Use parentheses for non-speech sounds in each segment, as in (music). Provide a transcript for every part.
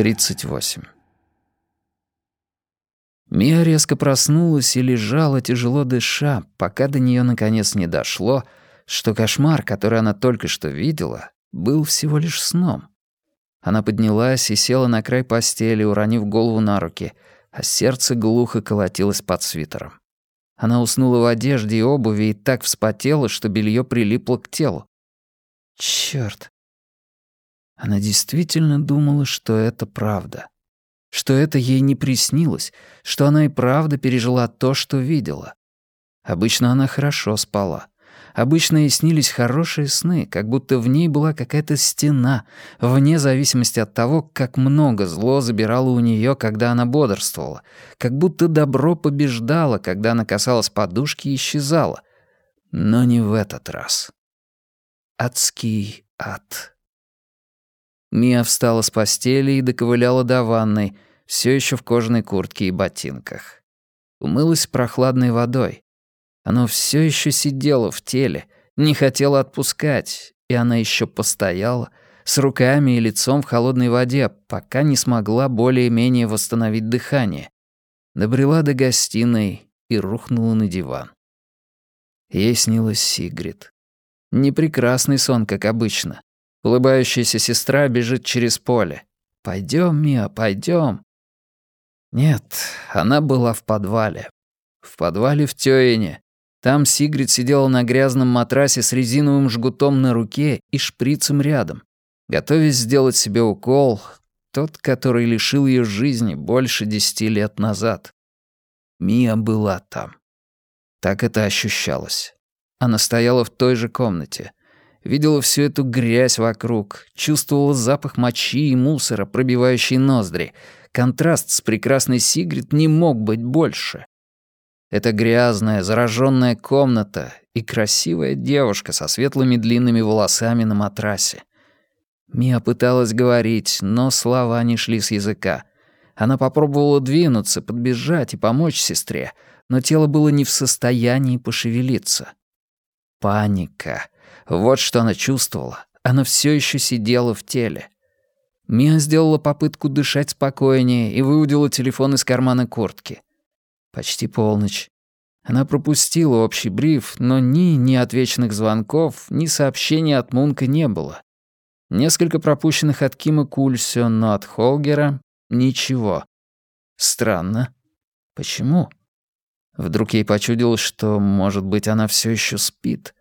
38. Мия резко проснулась и лежала, тяжело дыша, пока до нее наконец не дошло, что кошмар, который она только что видела, был всего лишь сном. Она поднялась и села на край постели, уронив голову на руки, а сердце глухо колотилось под свитером. Она уснула в одежде и обуви и так вспотела, что белье прилипло к телу. Чёрт. Она действительно думала, что это правда. Что это ей не приснилось, что она и правда пережила то, что видела. Обычно она хорошо спала. Обычно ей снились хорошие сны, как будто в ней была какая-то стена, вне зависимости от того, как много зло забирало у нее, когда она бодрствовала, как будто добро побеждало, когда она касалась подушки и исчезало. Но не в этот раз. Адский ад. Мия встала с постели и доковыляла до ванной, все еще в кожаной куртке и ботинках. Умылась прохладной водой. Оно все еще сидело в теле, не хотело отпускать, и она еще постояла, с руками и лицом в холодной воде, пока не смогла более-менее восстановить дыхание. Добрела до гостиной и рухнула на диван. Ей снилась Сигрид. Не сон, как обычно. Улыбающаяся сестра бежит через поле. «Пойдем, Мия, пойдем. Нет, она была в подвале. В подвале в Тёине, там Сигрид сидела на грязном матрасе с резиновым жгутом на руке и шприцем рядом, готовясь сделать себе укол, тот, который лишил ее жизни больше десяти лет назад. Мия была там. Так это ощущалось. Она стояла в той же комнате. Видела всю эту грязь вокруг, чувствовала запах мочи и мусора, пробивающий ноздри. Контраст с прекрасной Сигрид не мог быть больше. Это грязная, зараженная комната и красивая девушка со светлыми длинными волосами на матрасе. Мия пыталась говорить, но слова не шли с языка. Она попробовала двинуться, подбежать и помочь сестре, но тело было не в состоянии пошевелиться. Паника. Вот что она чувствовала. Она все еще сидела в теле. Мия сделала попытку дышать спокойнее и выудила телефон из кармана куртки. Почти полночь. Она пропустила общий бриф, но ни неотвеченных звонков, ни сообщений от Мунка не было. Несколько пропущенных от Кима Кульсё, но от Холгера — ничего. Странно. Почему? Вдруг ей почудилось, что, может быть, она все еще спит.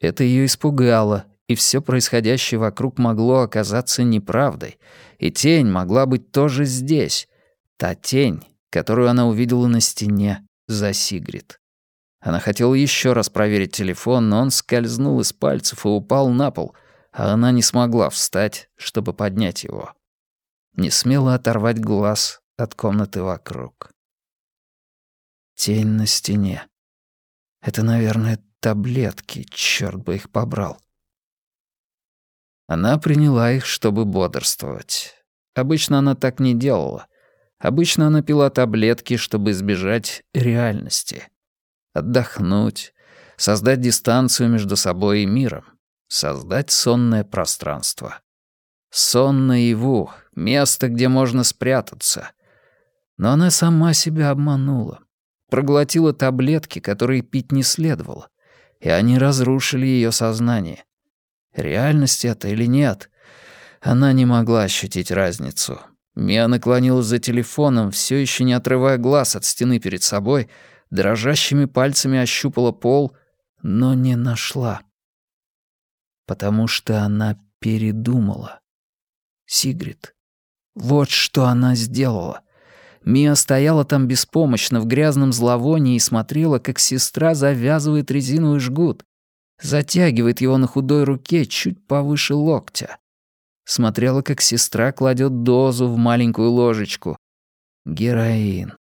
Это ее испугало, и все происходящее вокруг могло оказаться неправдой, и тень могла быть тоже здесь. Та тень, которую она увидела на стене за Сигрид. Она хотела еще раз проверить телефон, но он скользнул из пальцев и упал на пол, а она не смогла встать, чтобы поднять его. Не смела оторвать глаз от комнаты вокруг. Тень на стене. Это, наверное, таблетки, черт бы их побрал. Она приняла их, чтобы бодрствовать. Обычно она так не делала — Обычно она пила таблетки, чтобы избежать реальности. Отдохнуть, создать дистанцию между собой и миром, создать сонное пространство. Сон наяву, место, где можно спрятаться. Но она сама себя обманула. Проглотила таблетки, которые пить не следовало, и они разрушили ее сознание. Реальность это или нет, она не могла ощутить разницу. Мия наклонилась за телефоном, все еще не отрывая глаз от стены перед собой, дрожащими пальцами ощупала пол, но не нашла. Потому что она передумала. Сигрид. Вот что она сделала. Мия стояла там беспомощно в грязном зловонии и смотрела, как сестра завязывает резиновый жгут, затягивает его на худой руке чуть повыше локтя смотрела, как сестра кладет дозу в маленькую ложечку. Героин.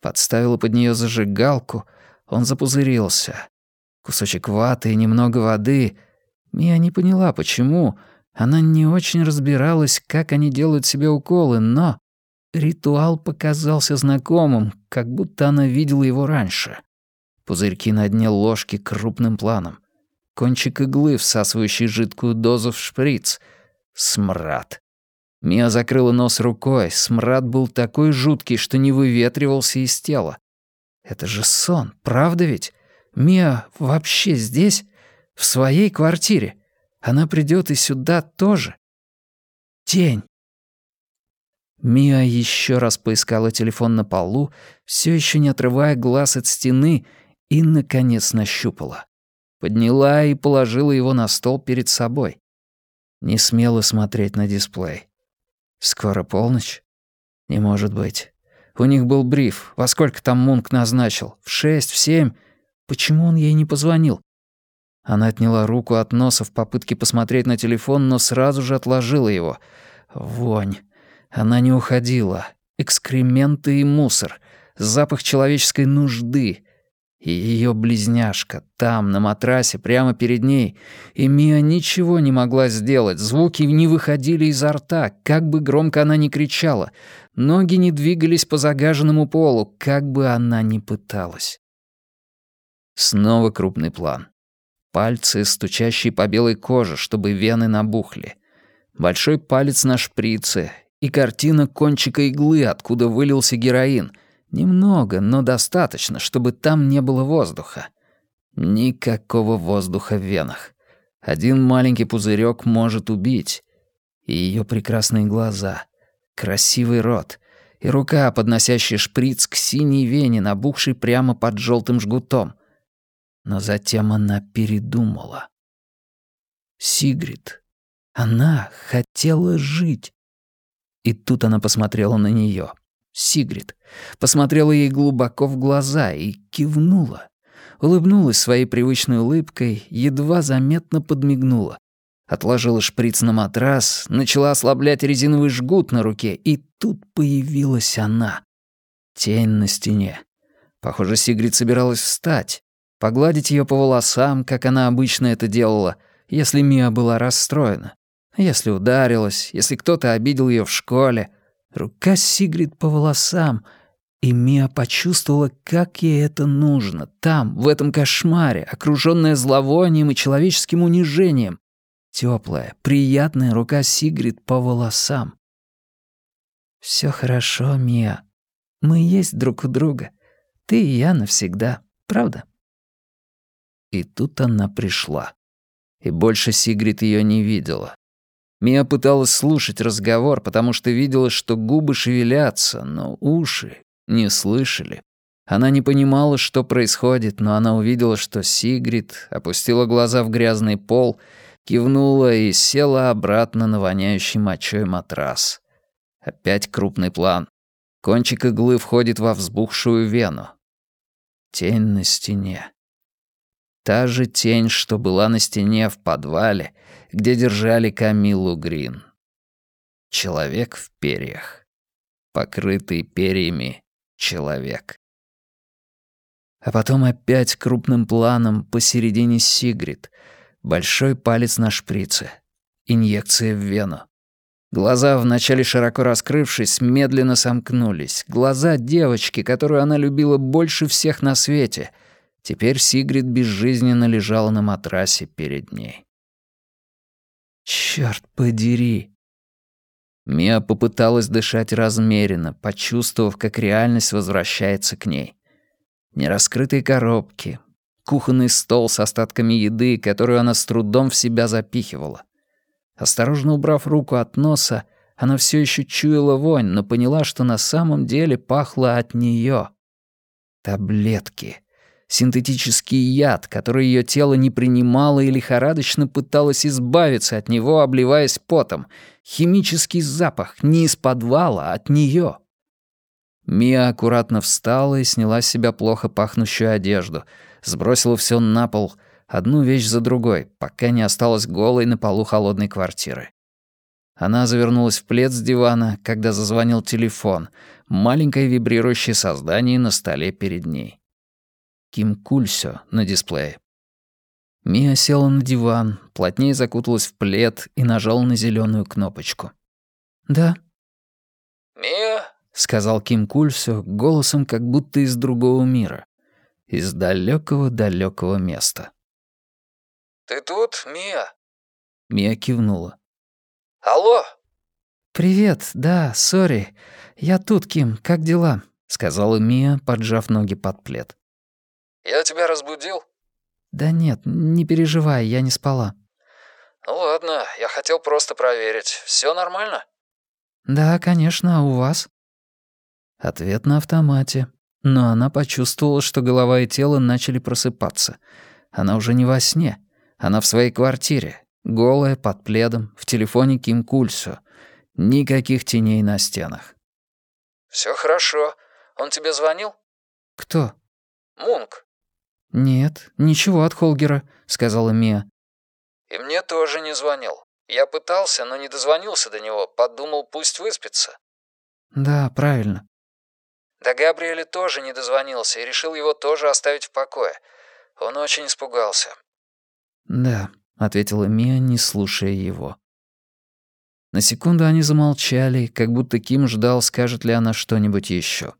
Подставила под нее зажигалку, он запузырился. Кусочек ваты и немного воды. Мия не поняла, почему. Она не очень разбиралась, как они делают себе уколы, но... Ритуал показался знакомым, как будто она видела его раньше. Пузырьки на дне ложки крупным планом. Кончик иглы, всасывающий жидкую дозу в шприц — Смрад. Мия закрыла нос рукой, смрад был такой жуткий, что не выветривался из тела. Это же сон, правда ведь? Мия вообще здесь? В своей квартире? Она придет и сюда тоже? Тень. Мия еще раз поискала телефон на полу, все еще не отрывая глаз от стены, и, наконец, нащупала. Подняла и положила его на стол перед собой. Не смела смотреть на дисплей. Скоро полночь? Не может быть. У них был бриф. Во сколько там Мунк назначил? В шесть, в семь? Почему он ей не позвонил? Она отняла руку от носа в попытке посмотреть на телефон, но сразу же отложила его. Вонь. Она не уходила. Экскременты и мусор. Запах человеческой нужды. И ее близняшка там, на матрасе, прямо перед ней. И Мия ничего не могла сделать. Звуки не выходили изо рта, как бы громко она ни кричала. Ноги не двигались по загаженному полу, как бы она ни пыталась. Снова крупный план. Пальцы, стучащие по белой коже, чтобы вены набухли. Большой палец на шприце, и картина кончика иглы, откуда вылился героин. Немного, но достаточно, чтобы там не было воздуха. Никакого воздуха в венах. Один маленький пузырек может убить. И ее прекрасные глаза, красивый рот и рука, подносящая шприц к синей вене, набухшей прямо под желтым жгутом. Но затем она передумала. Сигрид. Она хотела жить. И тут она посмотрела на нее, Сигрид, посмотрела ей глубоко в глаза и кивнула. Улыбнулась своей привычной улыбкой, едва заметно подмигнула. Отложила шприц на матрас, начала ослаблять резиновый жгут на руке, и тут появилась она. Тень на стене. Похоже, Сигрид собиралась встать, погладить ее по волосам, как она обычно это делала, если Мия была расстроена. Если ударилась, если кто-то обидел ее в школе. Рука Сигрид по волосам, и Мия почувствовала, как ей это нужно, там, в этом кошмаре, окружённая зловонием и человеческим унижением. Теплая, приятная рука Сигрид по волосам. Все хорошо, Мия. Мы есть друг у друга. Ты и я навсегда, правда?» И тут она пришла. И больше Сигрид ее не видела. Мия пыталась слушать разговор, потому что видела, что губы шевелятся, но уши не слышали. Она не понимала, что происходит, но она увидела, что Сигрид опустила глаза в грязный пол, кивнула и села обратно на воняющий мочой матрас. Опять крупный план. Кончик иглы входит во взбухшую вену. Тень на стене. Та же тень, что была на стене в подвале, где держали Камилу Грин. Человек в перьях. Покрытый перьями человек. А потом опять крупным планом посередине Сигрид. Большой палец на шприце. Инъекция в вену. Глаза, вначале широко раскрывшись, медленно сомкнулись. Глаза девочки, которую она любила больше всех на свете. Теперь Сигрид безжизненно лежала на матрасе перед ней. Черт подери!» Мия попыталась дышать размеренно, почувствовав, как реальность возвращается к ней. Нераскрытые коробки, кухонный стол с остатками еды, которую она с трудом в себя запихивала. Осторожно убрав руку от носа, она все еще чуяла вонь, но поняла, что на самом деле пахло от нее. Таблетки синтетический яд, который ее тело не принимало и лихорадочно пыталось избавиться от него, обливаясь потом. Химический запах не из подвала, а от нее. Мия аккуратно встала и сняла с себя плохо пахнущую одежду, сбросила все на пол, одну вещь за другой, пока не осталась голой на полу холодной квартиры. Она завернулась в плед с дивана, когда зазвонил телефон, маленькое вибрирующее создание на столе перед ней. Ким Кульсё на дисплее. Мия села на диван, плотнее закуталась в плед и нажала на зеленую кнопочку. «Да». «Мия?» — сказал Ким Кульсё голосом как будто из другого мира. Из далекого далекого места. «Ты тут, Мия?» Мия кивнула. «Алло?» «Привет, да, сори. Я тут, Ким, как дела?» — сказала Мия, поджав ноги под плед. «Я тебя разбудил?» «Да нет, не переживай, я не спала». «Ну ладно, я хотел просто проверить. Все нормально?» «Да, конечно, а у вас?» Ответ на автомате. Но она почувствовала, что голова и тело начали просыпаться. Она уже не во сне. Она в своей квартире. Голая, под пледом, в телефоне Ким Кульсо. Никаких теней на стенах. Все хорошо. Он тебе звонил?» «Кто?» «Мунк». «Нет, ничего от Холгера», — сказала Мия. «И мне тоже не звонил. Я пытался, но не дозвонился до него. Подумал, пусть выспится». «Да, правильно». До Габриэля тоже не дозвонился и решил его тоже оставить в покое. Он очень испугался. «Да», — ответила Мия, не слушая его. На секунду они замолчали, как будто Ким ждал, скажет ли она что-нибудь еще.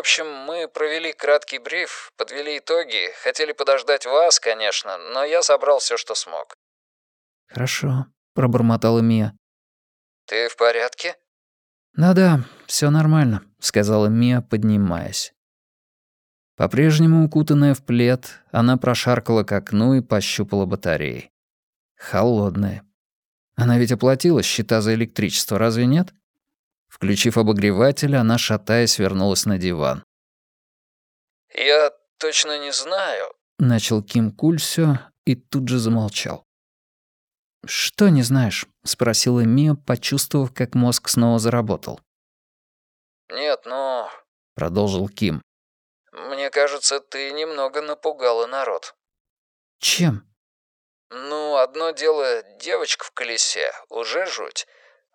«Ну, в общем, мы провели краткий бриф, подвели итоги, хотели подождать вас, конечно, но я собрал все, что смог». «Хорошо», — пробормотала Мия. «Ты в порядке?» «Да-да, все нормально», — сказала Мия, поднимаясь. По-прежнему укутанная в плед, она прошаркала к окну и пощупала батареи. Холодные. Она ведь оплатила счета за электричество, разве нет? Включив обогреватель, она, шатаясь, вернулась на диван. «Я точно не знаю», — начал Ким Кульсё и тут же замолчал. «Что не знаешь?» — спросила Мия, почувствовав, как мозг снова заработал. «Нет, ну...» — продолжил Ким. «Мне кажется, ты немного напугала народ». «Чем?» «Ну, одно дело девочка в колесе, уже жуть.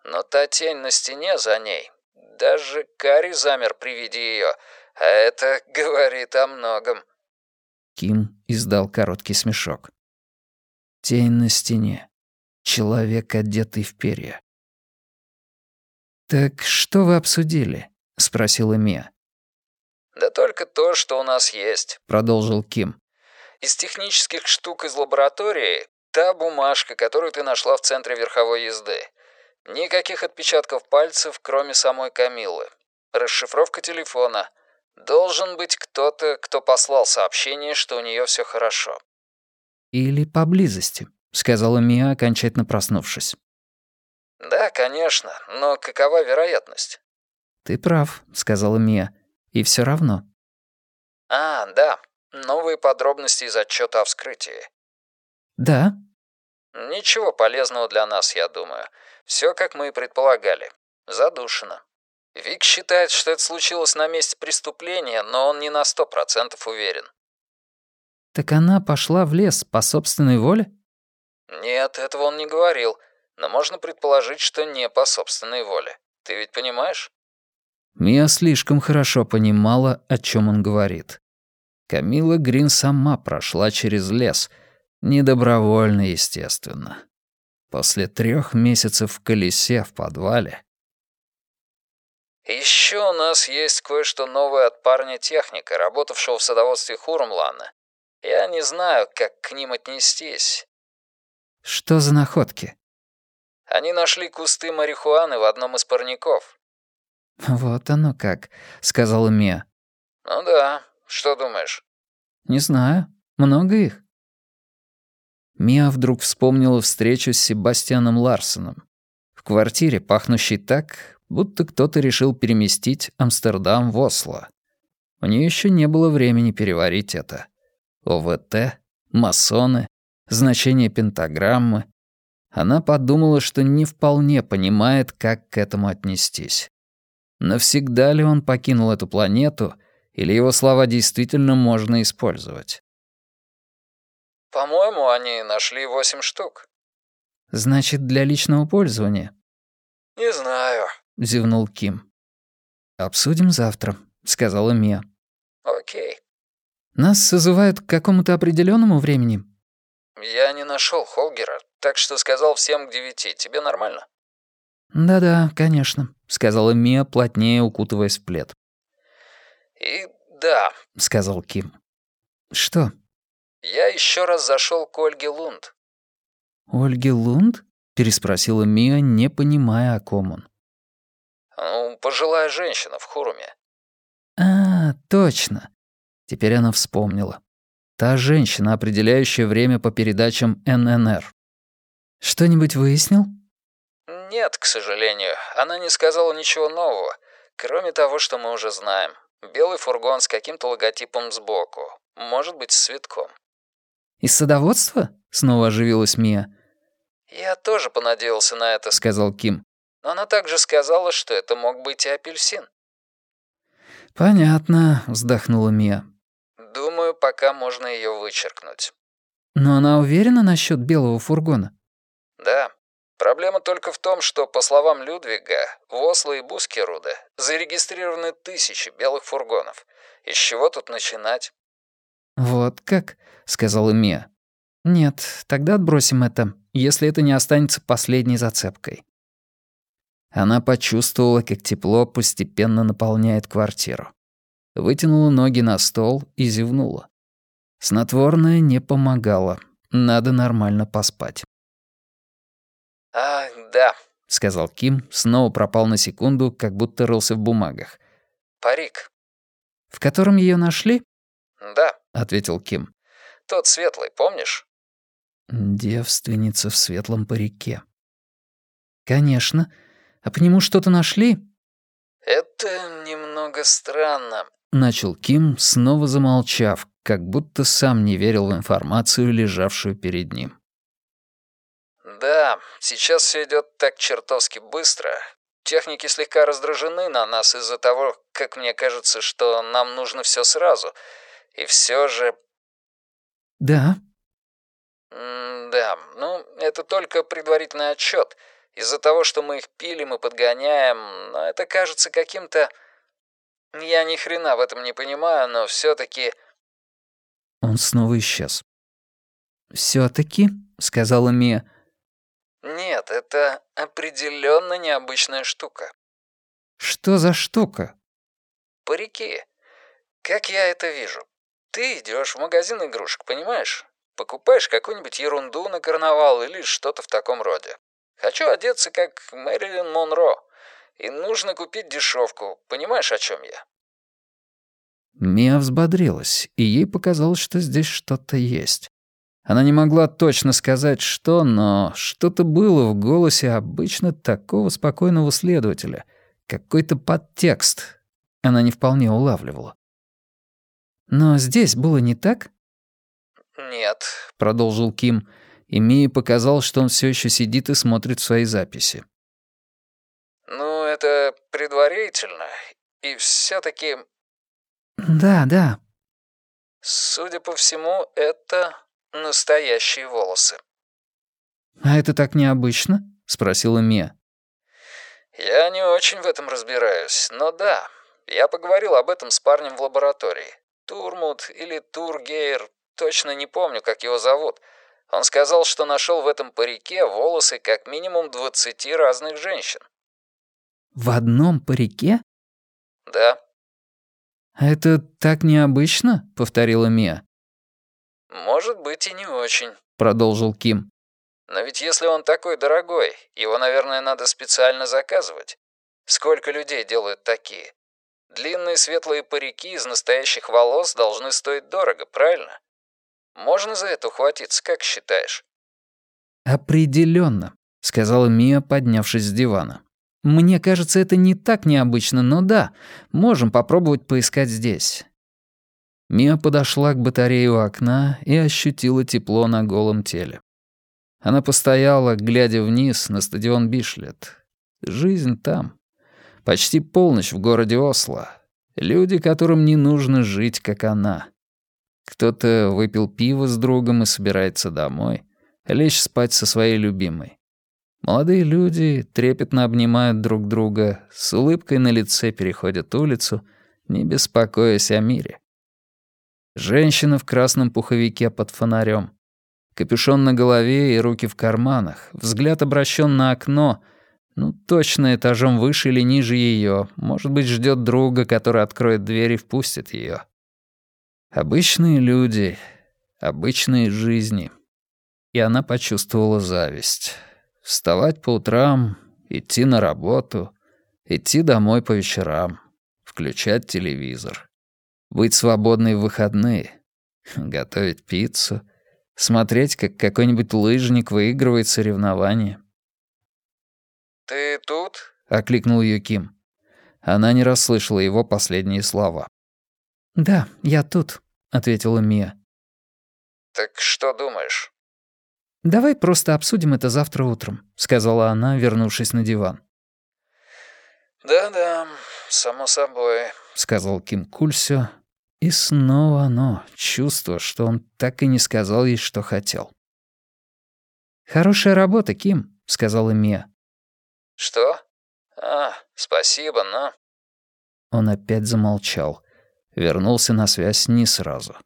Но та тень на стене за ней, даже Кари замер при виде ее, а это (laughs) говорит о многом». Ким издал короткий смешок. Тень на стене. Человек, одетый в перья. «Так что вы обсудили?» — спросила Мия. «Да только то, что у нас есть», — продолжил Ким. «Из технических штук из лаборатории та бумажка, которую ты нашла в центре верховой езды. Никаких отпечатков пальцев, кроме самой Камилы. Расшифровка телефона. Должен быть кто-то, кто послал сообщение, что у нее все хорошо». «Или поблизости», сказала Мия, окончательно проснувшись. «Да, конечно, но какова вероятность?» «Ты прав», — сказала Мия. «И все равно». «А, да. Новые подробности из отчета о вскрытии». «Да». «Ничего полезного для нас, я думаю. Все, как мы и предполагали. Задушено. Вик считает, что это случилось на месте преступления, но он не на сто процентов уверен». «Так она пошла в лес по собственной воле?» «Нет, этого он не говорил, но можно предположить, что не по собственной воле. Ты ведь понимаешь?» Мия слишком хорошо понимала, о чем он говорит. Камила Грин сама прошла через лес. Недобровольно, естественно. После трех месяцев в колесе в подвале. Еще у нас есть кое-что новое от парня техника, работавшего в садоводстве Хурмлана. Я не знаю, как к ним отнестись. Что за находки? Они нашли кусты марихуаны в одном из парников. Вот оно как, сказала Мия. Ну да, что думаешь? Не знаю. Много их? Мия вдруг вспомнила встречу с Себастьяном Ларсоном. В квартире, пахнущей так, будто кто-то решил переместить Амстердам в Осло. У нее еще не было времени переварить это. ОВТ, масоны, значение пентаграммы. Она подумала, что не вполне понимает, как к этому отнестись. Навсегда ли он покинул эту планету, или его слова действительно можно использовать? «По-моему, они нашли восемь штук». «Значит, для личного пользования?» «Не знаю», — зевнул Ким. «Обсудим завтра», — сказала Мия. «Окей». «Нас созывают к какому-то определенному времени?» «Я не нашел Холгера, так что сказал всем к девяти. Тебе нормально?» «Да-да, конечно», — сказала Мия, плотнее укутываясь в плед. «И да», — сказал Ким. «Что?» «Я еще раз зашел к Ольге Лунд». «Ольге Лунд?» переспросила Мия, не понимая, о ком он. «Ну, пожилая женщина в Хуруме». «А, точно». Теперь она вспомнила. Та женщина, определяющая время по передачам ННР. «Что-нибудь выяснил?» «Нет, к сожалению. Она не сказала ничего нового, кроме того, что мы уже знаем. Белый фургон с каким-то логотипом сбоку. Может быть, с цветком». «Из садоводства?» — снова оживилась Мия. «Я тоже понадеялся на это», — сказал Ким. «Но она также сказала, что это мог быть и апельсин». «Понятно», — вздохнула Мия. «Думаю, пока можно ее вычеркнуть». «Но она уверена насчет белого фургона?» «Да. Проблема только в том, что, по словам Людвига, в Осло и Бускеруде зарегистрированы тысячи белых фургонов. Из чего тут начинать?» «Вот как?» — сказала Мия. «Нет, тогда отбросим это, если это не останется последней зацепкой». Она почувствовала, как тепло постепенно наполняет квартиру. Вытянула ноги на стол и зевнула. Снотворное не помогало. Надо нормально поспать. «А, да», — сказал Ким, снова пропал на секунду, как будто рылся в бумагах. «Парик». «В котором ее нашли?» «Да», — ответил Ким. «Тот светлый, помнишь?» Девственница в светлом парике. Конечно. А по нему что-то нашли? Это немного странно. Начал Ким, снова замолчав, как будто сам не верил в информацию, лежавшую перед ним. Да, сейчас все идет так чертовски быстро. Техники слегка раздражены на нас из-за того, как мне кажется, что нам нужно все сразу. И все же... Да, да, ну, это только предварительный отчет. Из-за того, что мы их пилим и подгоняем, но это кажется каким-то... Я ни хрена в этом не понимаю, но все таки Он снова исчез. все таки сказала Мия. «Нет, это определенно необычная штука». «Что за штука?» «Парики. Как я это вижу? Ты идешь в магазин игрушек, понимаешь? Покупаешь какую-нибудь ерунду на карнавал или что-то в таком роде. Хочу одеться как Мэрилин Монро, и нужно купить дешевку. Понимаешь, о чем я?» Мия взбодрилась, и ей показалось, что здесь что-то есть. Она не могла точно сказать, что, но что-то было в голосе обычно такого спокойного следователя. Какой-то подтекст. Она не вполне улавливала. «Но здесь было не так?» «Нет», — продолжил Ким, и Мии показал, что он все еще сидит и смотрит свои записи. «Ну, это предварительно, и все таки «Да, да». «Судя по всему, это настоящие волосы». «А это так необычно?» — спросила Мия. «Я не очень в этом разбираюсь, но да, я поговорил об этом с парнем в лаборатории. Турмут или Тургейр, Точно не помню, как его зовут. Он сказал, что нашел в этом парике волосы как минимум двадцати разных женщин. В одном парике? Да. Это так необычно, повторила Мия. Может быть и не очень, продолжил Ким. Но ведь если он такой дорогой, его, наверное, надо специально заказывать. Сколько людей делают такие? Длинные светлые парики из настоящих волос должны стоить дорого, правильно? Можно за это ухватиться, как считаешь?» Определенно, сказала Мия, поднявшись с дивана. «Мне кажется, это не так необычно, но да, можем попробовать поискать здесь». Мия подошла к батарее у окна и ощутила тепло на голом теле. Она постояла, глядя вниз на стадион Бишлет. Жизнь там. Почти полночь в городе Осло. Люди, которым не нужно жить, как она. Кто-то выпил пиво с другом и собирается домой, лечь спать со своей любимой. Молодые люди трепетно обнимают друг друга, с улыбкой на лице переходят улицу, не беспокоясь о мире. Женщина в красном пуховике под фонарем, капюшон на голове и руки в карманах, взгляд обращен на окно, ну, точно этажом выше или ниже ее, может быть, ждет друга, который откроет дверь и впустит ее. Обычные люди, обычные жизни. И она почувствовала зависть. Вставать по утрам, идти на работу, идти домой по вечерам, включать телевизор. Быть свободной в выходные, готовить пиццу, смотреть, как какой-нибудь лыжник выигрывает соревнования. «Ты тут?» — окликнул ее Ким. Она не расслышала его последние слова. «Да, я тут», — ответила Мия. «Так что думаешь?» «Давай просто обсудим это завтра утром», — сказала она, вернувшись на диван. «Да-да, само собой», — сказал Ким Кульсё. И снова оно, чувство, что он так и не сказал ей, что хотел. «Хорошая работа, Ким», — сказала Мия. «Что? А, спасибо, но...» Он опять замолчал. Вернулся на связь не сразу.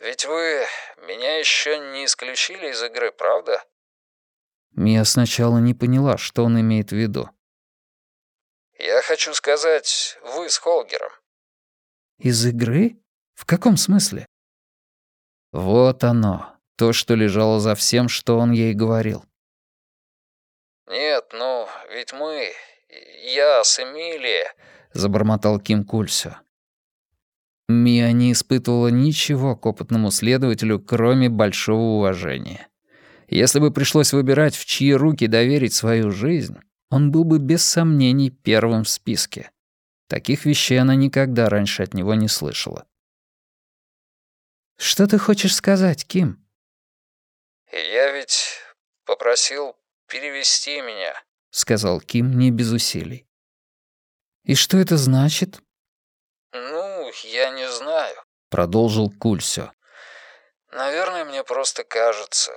«Ведь вы меня еще не исключили из игры, правда?» Мия сначала не поняла, что он имеет в виду. «Я хочу сказать, вы с Холгером». «Из игры? В каком смысле?» Вот оно, то, что лежало за всем, что он ей говорил. «Нет, ну, ведь мы, я с Эмилией...» — забормотал Ким Кульсо. Мия не испытывала ничего к опытному следователю, кроме большого уважения. Если бы пришлось выбирать, в чьи руки доверить свою жизнь, он был бы без сомнений первым в списке. Таких вещей она никогда раньше от него не слышала. «Что ты хочешь сказать, Ким?» «Я ведь попросил перевести меня», — сказал Ким не без усилий. «И что это значит?» «Ну, я не знаю», — продолжил Кульсё. «Наверное, мне просто кажется.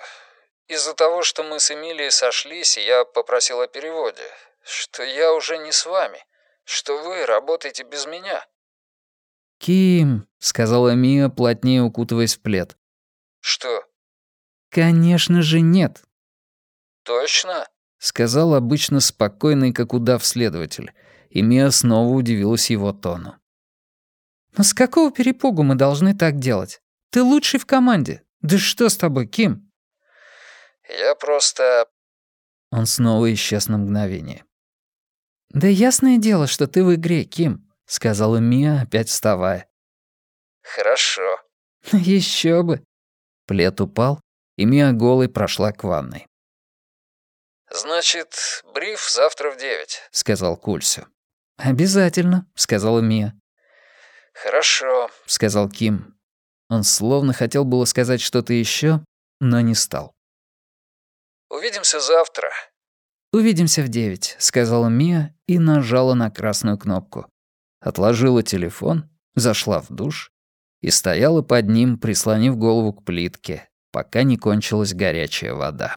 Из-за того, что мы с Эмилией сошлись, я попросил о переводе, что я уже не с вами, что вы работаете без меня». «Ким», — сказала Мия, плотнее укутываясь в плед. «Что?» «Конечно же нет». «Точно?» — сказал обычно спокойный, как удав следователь, и Мия снова удивилась его тону. «Но с какого перепугу мы должны так делать? Ты лучший в команде. Да что с тобой, Ким?» «Я просто...» Он снова исчез на мгновение. «Да ясное дело, что ты в игре, Ким», — сказала Мия, опять вставая. «Хорошо». Еще бы». Плед упал, и Мия голой прошла к ванной. «Значит, бриф завтра в девять», — сказал Кульсю. «Обязательно», — сказала Мия. «Хорошо», — сказал Ким. Он словно хотел было сказать что-то еще, но не стал. «Увидимся завтра». «Увидимся в девять», — сказала Мия и нажала на красную кнопку. Отложила телефон, зашла в душ и стояла под ним, прислонив голову к плитке, пока не кончилась горячая вода.